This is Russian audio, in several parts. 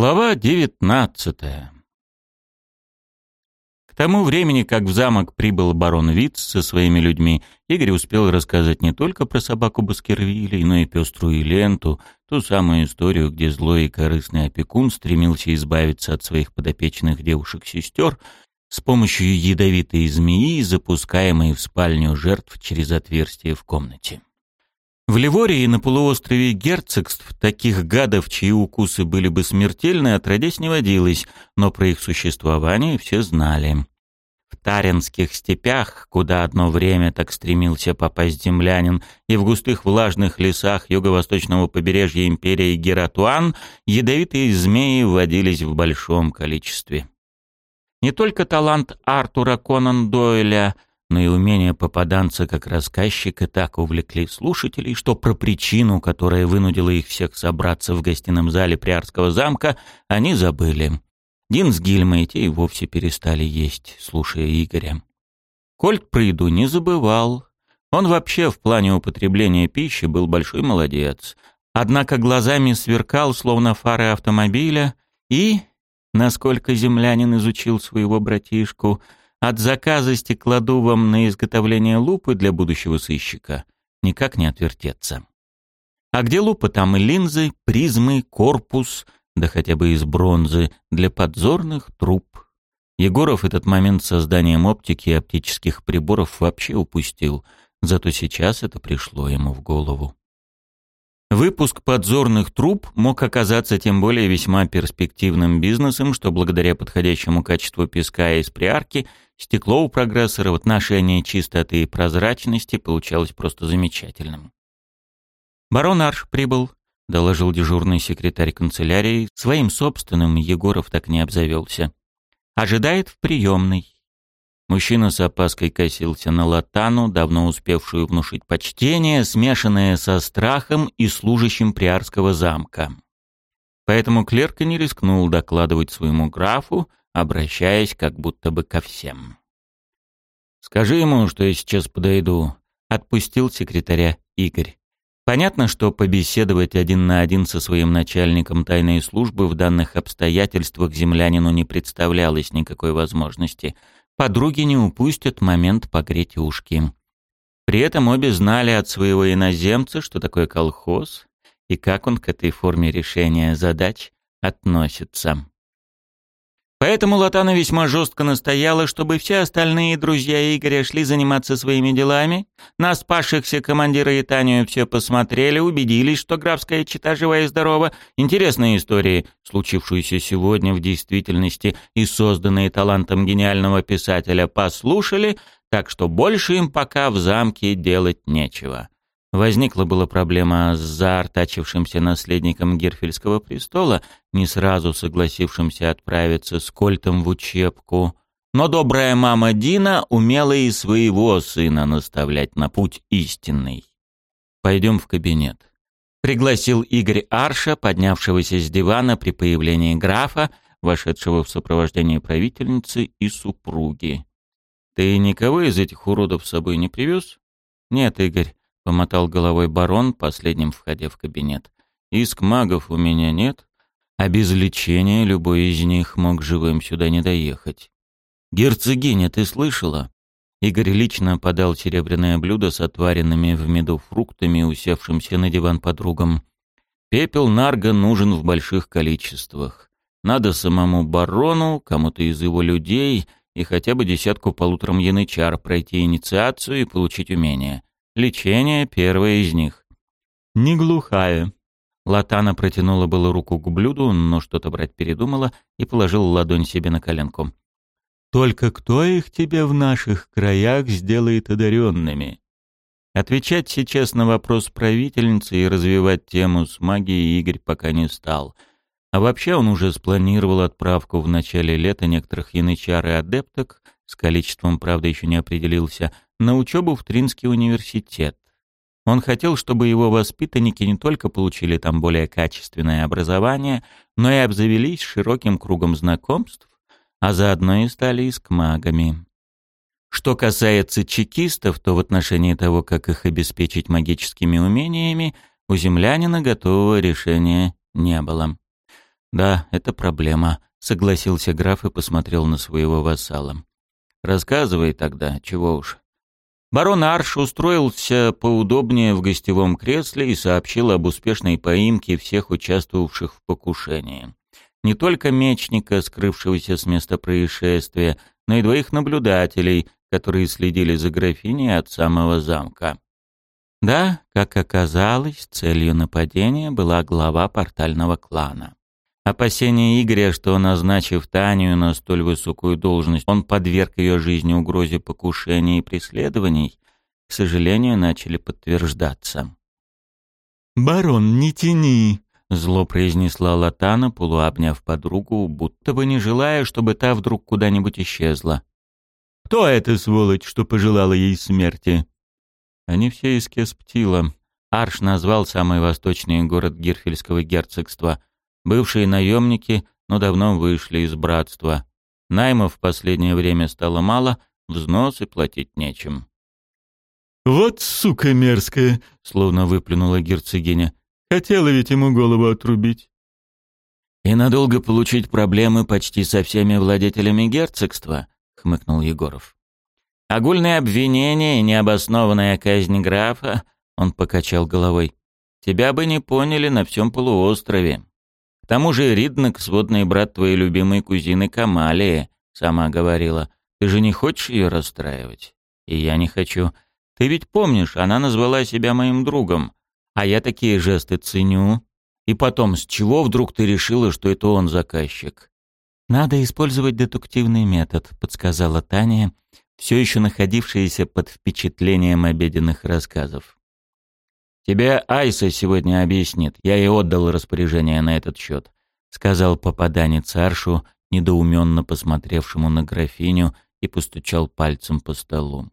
Глава 19. К тому времени, как в замок прибыл барон Витц со своими людьми, Игорь успел рассказать не только про собаку Баскервилей, но и пеструю ленту, ту самую историю, где злой и корыстный опекун стремился избавиться от своих подопечных девушек-сестер с помощью ядовитой змеи, запускаемой в спальню жертв через отверстие в комнате. В Ливории на полуострове герцогств таких гадов, чьи укусы были бы смертельны, отродясь не водилось, но про их существование все знали. В Таринских степях, куда одно время так стремился попасть землянин, и в густых влажных лесах юго-восточного побережья империи Гератуан ядовитые змеи водились в большом количестве. Не только талант Артура Конан Дойля — но и умение попаданца как рассказчика так увлекли слушателей, что про причину, которая вынудила их всех собраться в гостином зале Приарского замка, они забыли. Дин с Гильмой те и вовсе перестали есть, слушая Игоря. Кольт про еду не забывал. Он вообще в плане употребления пищи был большой молодец. Однако глазами сверкал, словно фары автомобиля, и, насколько землянин изучил своего братишку, от заказа стеклодувом на изготовление лупы для будущего сыщика никак не отвертеться. А где лупа, там и линзы, призмы, корпус, да хотя бы из бронзы, для подзорных труб. Егоров этот момент созданием оптики и оптических приборов вообще упустил, зато сейчас это пришло ему в голову. Выпуск подзорных труб мог оказаться тем более весьма перспективным бизнесом, что благодаря подходящему качеству песка из приарки стекло у прогрессора в отношении чистоты и прозрачности получалось просто замечательным. «Барон Арш прибыл», — доложил дежурный секретарь канцелярии. Своим собственным Егоров так не обзавелся. «Ожидает в приемной». Мужчина с опаской косился на Латану, давно успевшую внушить почтение, смешанное со страхом и служащим приарского замка. Поэтому клерк не рискнул докладывать своему графу, обращаясь как будто бы ко всем. «Скажи ему, что я сейчас подойду», — отпустил секретаря Игорь. Понятно, что побеседовать один на один со своим начальником тайной службы в данных обстоятельствах землянину не представлялось никакой возможности, подруги не упустят момент погреть ушки. При этом обе знали от своего иноземца, что такое колхоз и как он к этой форме решения задач относится. Поэтому Латана весьма жестко настояла, чтобы все остальные друзья Игоря шли заниматься своими делами. На спасшихся командира и Таню все посмотрели, убедились, что графская чита жива и здорова. Интересные истории, случившиеся сегодня в действительности и созданные талантом гениального писателя, послушали, так что больше им пока в замке делать нечего. Возникла была проблема с заортачившимся наследником Герфельского престола, не сразу согласившимся отправиться с Кольтом в учебку. Но добрая мама Дина умела и своего сына наставлять на путь истинный. «Пойдем в кабинет», — пригласил Игорь Арша, поднявшегося с дивана при появлении графа, вошедшего в сопровождение правительницы и супруги. «Ты никого из этих уродов с собой не привез?» «Нет, Игорь, Помотал головой барон, последним входя в кабинет. «Иск магов у меня нет, а без лечения любой из них мог живым сюда не доехать». «Герцогиня, ты слышала?» Игорь лично подал серебряное блюдо с отваренными в меду фруктами, усевшимся на диван подругам. «Пепел нарга нужен в больших количествах. Надо самому барону, кому-то из его людей и хотя бы десятку полуторам янычар пройти инициацию и получить умение. Лечение первое из них. Не глухая. Латана протянула было руку к блюду, но что-то брать передумала и положила ладонь себе на коленку. «Только кто их тебе в наших краях сделает одаренными?» Отвечать сейчас на вопрос правительницы и развивать тему с магией Игорь пока не стал. А вообще он уже спланировал отправку в начале лета некоторых янычар и адепток, с количеством, правда, еще не определился – на учебу в Тринский университет. Он хотел, чтобы его воспитанники не только получили там более качественное образование, но и обзавелись широким кругом знакомств, а заодно и стали искмагами. Что касается чекистов, то в отношении того, как их обеспечить магическими умениями, у землянина готового решения не было. «Да, это проблема», — согласился граф и посмотрел на своего вассала. «Рассказывай тогда, чего уж. Барон Арш устроился поудобнее в гостевом кресле и сообщил об успешной поимке всех участвовавших в покушении. Не только мечника, скрывшегося с места происшествия, но и двоих наблюдателей, которые следили за графиней от самого замка. Да, как оказалось, целью нападения была глава портального клана. Опасение Игоря, что назначив Таню на столь высокую должность, он подверг ее жизни угрозе покушений и преследований, к сожалению, начали подтверждаться. «Барон, не тяни!» — зло произнесла Латана, полуобняв подругу, будто бы не желая, чтобы та вдруг куда-нибудь исчезла. «Кто эта сволочь, что пожелала ей смерти?» Они все из Кесптила. Арш назвал самый восточный город Гирфельского герцогства — Бывшие наемники, но давно вышли из братства. Наймов в последнее время стало мало, взносы платить нечем. «Вот сука мерзкая!» — словно выплюнула герцогиня. «Хотела ведь ему голову отрубить». «И надолго получить проблемы почти со всеми владетелями герцогства», — хмыкнул Егоров. «Огульное обвинения и необоснованная казнь графа», — он покачал головой, — «тебя бы не поняли на всем полуострове». Тому же Риднок, сводный брат твоей любимой кузины Камалии, сама говорила. Ты же не хочешь ее расстраивать? И я не хочу. Ты ведь помнишь, она назвала себя моим другом. А я такие жесты ценю. И потом, с чего вдруг ты решила, что это он заказчик? Надо использовать детективный метод, подсказала Таня, все еще находившаяся под впечатлением обеденных рассказов. «Тебя Айса сегодня объяснит. Я и отдал распоряжение на этот счет», — сказал попаданец царшу недоуменно посмотревшему на графиню, и постучал пальцем по столу.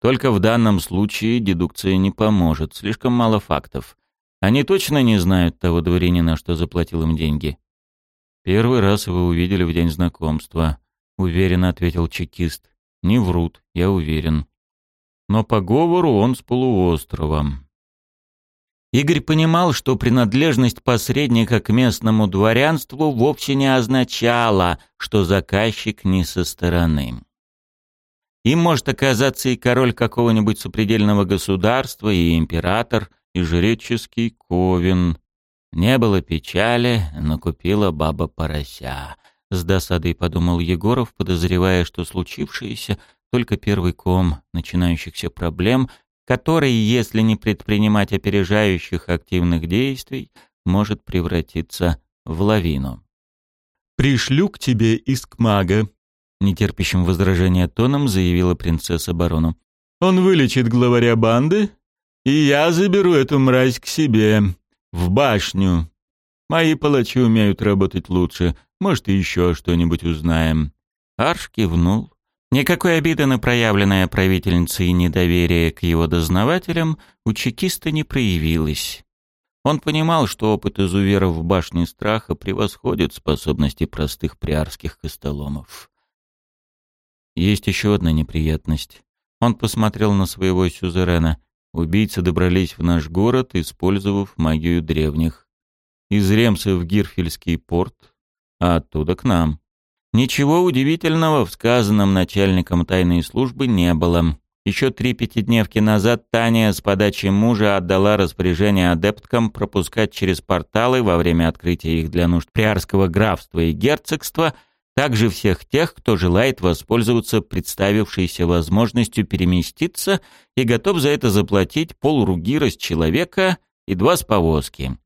«Только в данном случае дедукция не поможет. Слишком мало фактов. Они точно не знают того дворянина, что заплатил им деньги». «Первый раз его увидели в день знакомства», — уверенно ответил чекист. «Не врут, я уверен». «Но по говору он с полуостровом. Игорь понимал, что принадлежность посредника к местному дворянству вовсе не означала, что заказчик не со стороны. Им может оказаться и король какого-нибудь сопредельного государства, и император, и жреческий ковен. Не было печали, но купила баба порося. С досадой подумал Егоров, подозревая, что случившееся — только первый ком начинающихся проблем, который, если не предпринимать опережающих активных действий, может превратиться в лавину. «Пришлю к тебе иск мага», — нетерпящим возражения тоном заявила принцесса барону. «Он вылечит главаря банды, и я заберу эту мразь к себе, в башню. Мои палачи умеют работать лучше, может, еще что-нибудь узнаем». Арш кивнул Никакой обиды на проявленное правительницей недоверие к его дознавателям у чекиста не проявилось. Он понимал, что опыт изуверов в башне страха превосходит способности простых приарских костоломов. Есть еще одна неприятность. Он посмотрел на своего сюзерена. Убийцы добрались в наш город, использовав магию древних. Из Ремса в Гирфельский порт, а оттуда к нам. Ничего удивительного в сказанном начальником тайной службы не было. Еще три пятидневки назад Таня с подачи мужа отдала распоряжение адепткам пропускать через порталы во время открытия их для нужд приарского графства и герцогства также всех тех, кто желает воспользоваться представившейся возможностью переместиться и готов за это заплатить полругира с человека и два с повозки.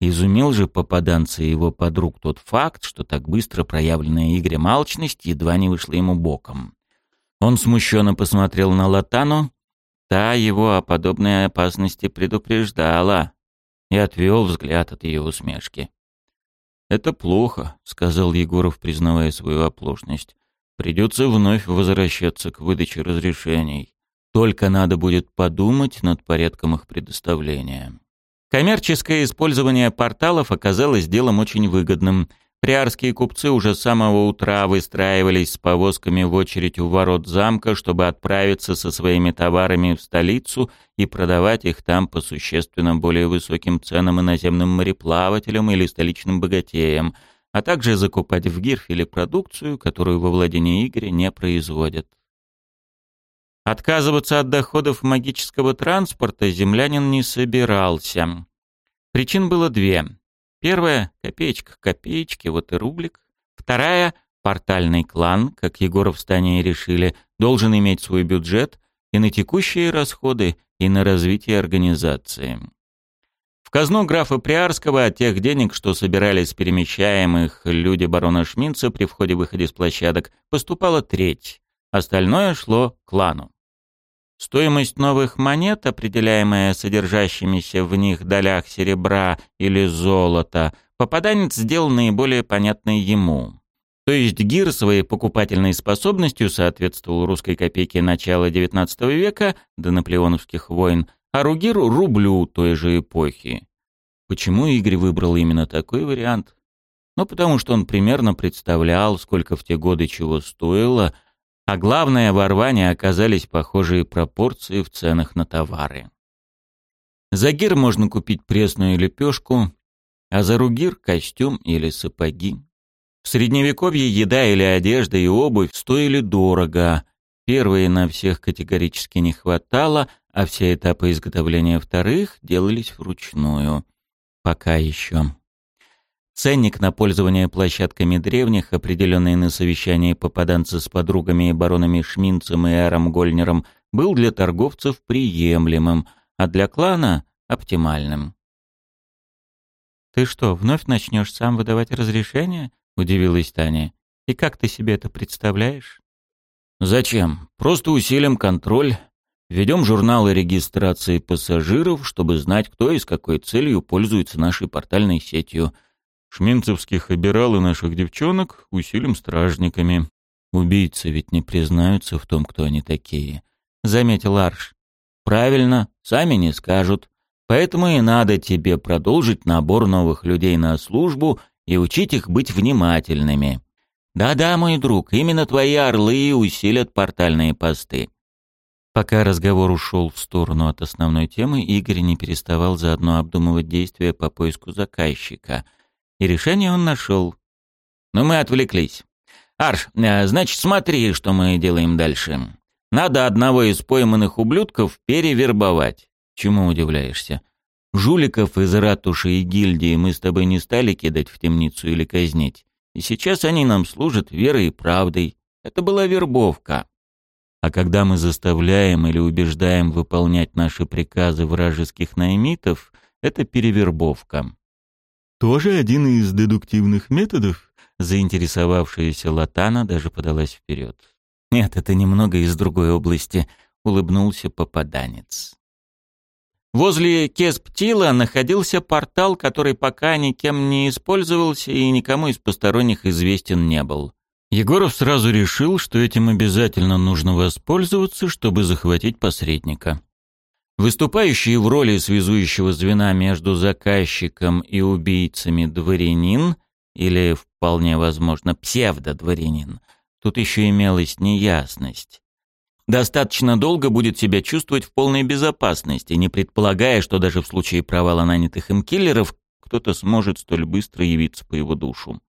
Изумил же попаданца и его подруг тот факт, что так быстро проявленная Игорем алчность едва не вышла ему боком. Он смущенно посмотрел на Латану, та его о подобной опасности предупреждала и отвел взгляд от ее усмешки. «Это плохо», — сказал Егоров, признавая свою оплошность. «Придется вновь возвращаться к выдаче разрешений. Только надо будет подумать над порядком их предоставления». Коммерческое использование порталов оказалось делом очень выгодным. Приарские купцы уже с самого утра выстраивались с повозками в очередь у ворот замка, чтобы отправиться со своими товарами в столицу и продавать их там по существенно более высоким ценам иноземным мореплавателям или столичным богатеям, а также закупать в Гирфеле продукцию, которую во владении Игоря не производят. Отказываться от доходов магического транспорта землянин не собирался. Причин было две. Первая — копеечка к копеечке, вот и рублик. Вторая — портальный клан, как Егоров с Таней решили, должен иметь свой бюджет и на текущие расходы, и на развитие организации. В казну графа Приарского от тех денег, что собирались перемещаемых люди барона Шминца при входе-выходе с площадок, поступала треть. Остальное шло клану. Стоимость новых монет, определяемая содержащимися в них долях серебра или золота, попаданец сделал наиболее понятной ему. То есть гир своей покупательной способностью соответствовал русской копейке начала XIX века до наполеоновских войн, а ругир — рублю той же эпохи. Почему Игорь выбрал именно такой вариант? Ну, потому что он примерно представлял, сколько в те годы чего стоило — а главное, ворвания Орване оказались похожие пропорции в ценах на товары. За гир можно купить пресную лепешку, а за ругир – костюм или сапоги. В Средневековье еда или одежда и обувь стоили дорого. Первые на всех категорически не хватало, а все этапы изготовления вторых делались вручную. Пока еще. Ценник на пользование площадками древних, определенный на совещании попаданцы с подругами и баронами Шминцем и Эром Гольнером, был для торговцев приемлемым, а для клана — оптимальным. «Ты что, вновь начнешь сам выдавать разрешение?» — удивилась Таня. «И как ты себе это представляешь?» «Зачем? Просто усилим контроль». Ведем журналы регистрации пассажиров, чтобы знать, кто и с какой целью пользуется нашей портальной сетью. Шменцевских обирал и наших девчонок усилим стражниками. Убийцы ведь не признаются в том, кто они такие, — заметил Арш. Правильно, сами не скажут. Поэтому и надо тебе продолжить набор новых людей на службу и учить их быть внимательными. Да-да, мой друг, именно твои орлы усилят портальные посты. Пока разговор ушел в сторону от основной темы, Игорь не переставал заодно обдумывать действия по поиску заказчика — и решение он нашел. Но мы отвлеклись. «Арш, э, значит, смотри, что мы делаем дальше. Надо одного из пойманных ублюдков перевербовать». «Чему удивляешься? Жуликов из ратуши и гильдии мы с тобой не стали кидать в темницу или казнить. И сейчас они нам служат верой и правдой. Это была вербовка. А когда мы заставляем или убеждаем выполнять наши приказы вражеских наймитов, это перевербовка тоже один из дедуктивных методов?» Заинтересовавшаяся Латана даже подалась вперед. «Нет, это немного из другой области», — улыбнулся попаданец. Возле Кесптила находился портал, который пока никем не использовался и никому из посторонних известен не был. Егоров сразу решил, что этим обязательно нужно воспользоваться, чтобы захватить посредника. Выступающий в роли связующего звена между заказчиком и убийцами дворянин, или, вполне возможно, псевдодворянин, тут еще имелась неясность. Достаточно долго будет себя чувствовать в полной безопасности, не предполагая, что даже в случае провала нанятых им киллеров кто-то сможет столь быстро явиться по его душу.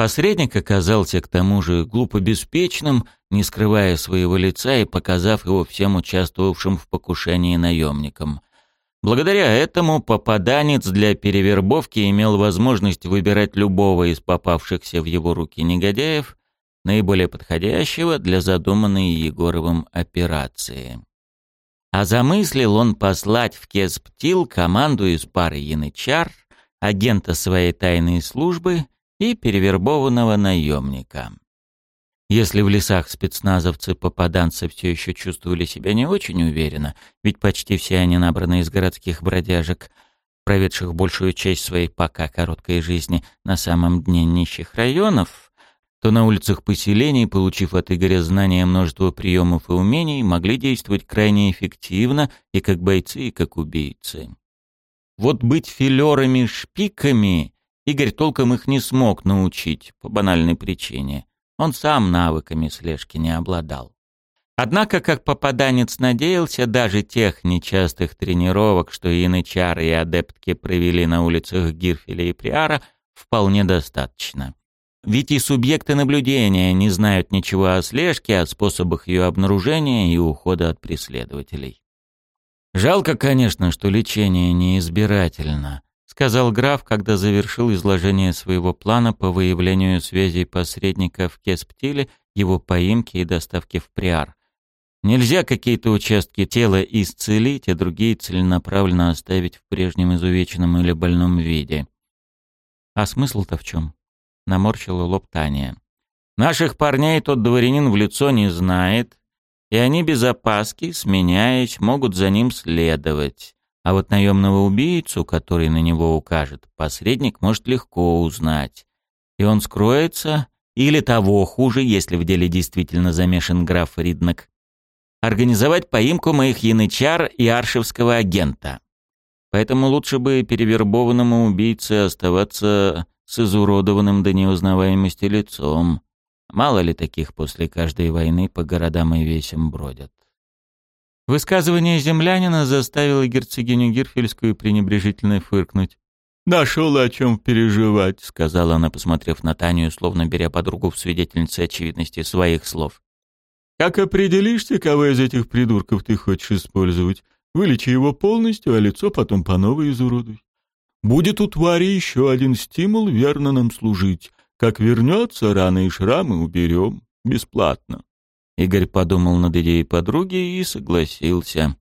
Посредника оказался к тому же глупо беспечным, не скрывая своего лица и показав его всем участвовавшим в покушении наемникам. Благодаря этому попаданец для перевербовки имел возможность выбирать любого из попавшихся в его руки негодяев, наиболее подходящего для задуманной Егоровым операции. А замыслил он послать в Кесптил команду из пары янычар, агента своей тайной службы и перевербованного наемника. Если в лесах спецназовцы-попаданцы все еще чувствовали себя не очень уверенно, ведь почти все они набраны из городских бродяжек, проведших большую часть своей пока короткой жизни на самом дне нищих районов, то на улицах поселений, получив от Игоря знания множество приемов и умений, могли действовать крайне эффективно и как бойцы, и как убийцы. Вот быть филерами-шпиками Игорь толком их не смог научить по банальной причине. Он сам навыками слежки не обладал. Однако, как попаданец надеялся, даже тех нечастых тренировок, что янычары и адептки провели на улицах Гирфеля и Приара, вполне достаточно. Ведь и субъекты наблюдения не знают ничего о слежке, о способах ее обнаружения и ухода от преследователей. Жалко, конечно, что лечение неизбирательно, сказал граф, когда завершил изложение своего плана по выявлению связей в Кесптиле, его поимке и доставке в Приар. Нельзя какие-то участки тела исцелить, а другие целенаправленно оставить в прежнем изувеченном или больном виде. А смысл-то в чем? Наморщила лоб Таня. Наших парней тот дворянин в лицо не знает, и они без опаски, сменяясь, могут за ним следовать. А вот наемного убийцу, который на него укажет, посредник может легко узнать. И он скроется, или того хуже, если в деле действительно замешан граф Риднок, организовать поимку моих янычар и аршевского агента. Поэтому лучше бы перевербованному убийце оставаться с изуродованным до неузнаваемости лицом. Мало ли таких после каждой войны по городам и весям бродят. Высказывание землянина заставило герцогиню Герфельскую пренебрежительно фыркнуть. «Нашел о чем переживать», — сказала она, посмотрев на Таню, словно беря подругу в свидетельнице очевидности своих слов. «Как определишься, кого из этих придурков ты хочешь использовать? Вылечи его полностью, а лицо потом по новой изуродуй. Будет у твари еще один стимул верно нам служить. Как вернется, раны и шрамы уберем. Бесплатно». Игорь подумал над идеей подруги и согласился.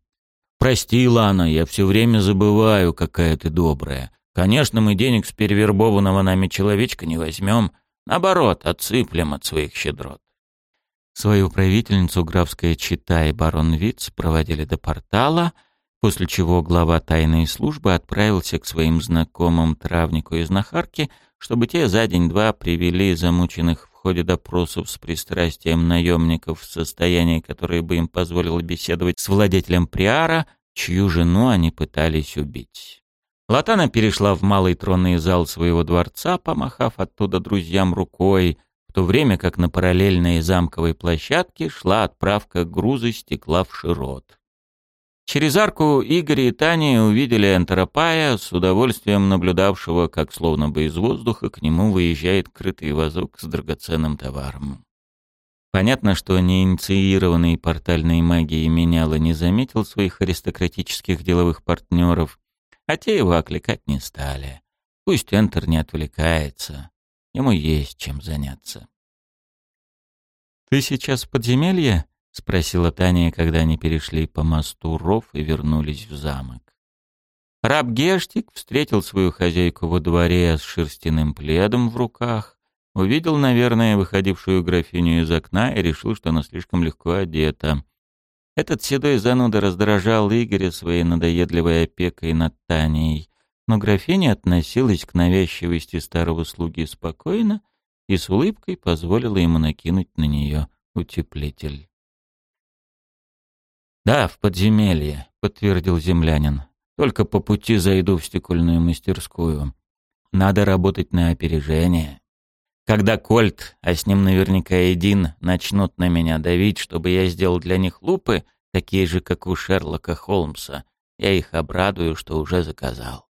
«Прости, Лана, я все время забываю, какая ты добрая. Конечно, мы денег с перевербованного нами человечка не возьмем. Наоборот, отсыплем от своих щедрот». Свою правительницу графская чита и барон Виц проводили до портала, после чего глава тайной службы отправился к своим знакомым травнику и знахарке, чтобы те за день-два привели замученных ходе допросов с пристрастием наемников в состоянии, которое бы им позволило беседовать с владетелем Приара, чью жену они пытались убить. Латана перешла в малый тронный зал своего дворца, помахав оттуда друзьям рукой, в то время как на параллельной замковой площадке шла отправка груза стекла в Широт. Через арку Игорь и Таня увидели антропая, с удовольствием наблюдавшего, как словно бы из воздуха к нему выезжает крытый вазок с драгоценным товаром. Понятно, что неинициированный портальной магией меняла не заметил своих аристократических деловых партнеров, а те его окликать не стали. Пусть Энтер не отвлекается, ему есть чем заняться. «Ты сейчас в подземелье?» спросила Таня, когда они перешли по мосту ров и вернулись в замок. Раб Гештик встретил свою хозяйку во дворе с шерстяным пледом в руках, увидел, наверное, выходившую графиню из окна и решил, что она слишком легко одета. Этот седой зануда раздражал Игоря своей надоедливой опекой над Таней, но графиня относилась к навязчивости старого слуги спокойно и с улыбкой позволила ему накинуть на нее утеплитель. «Да, в подземелье», — подтвердил землянин. «Только по пути зайду в стекольную мастерскую. Надо работать на опережение. Когда Кольт, а с ним наверняка Эдин, начнут на меня давить, чтобы я сделал для них лупы, такие же, как у Шерлока Холмса, я их обрадую, что уже заказал».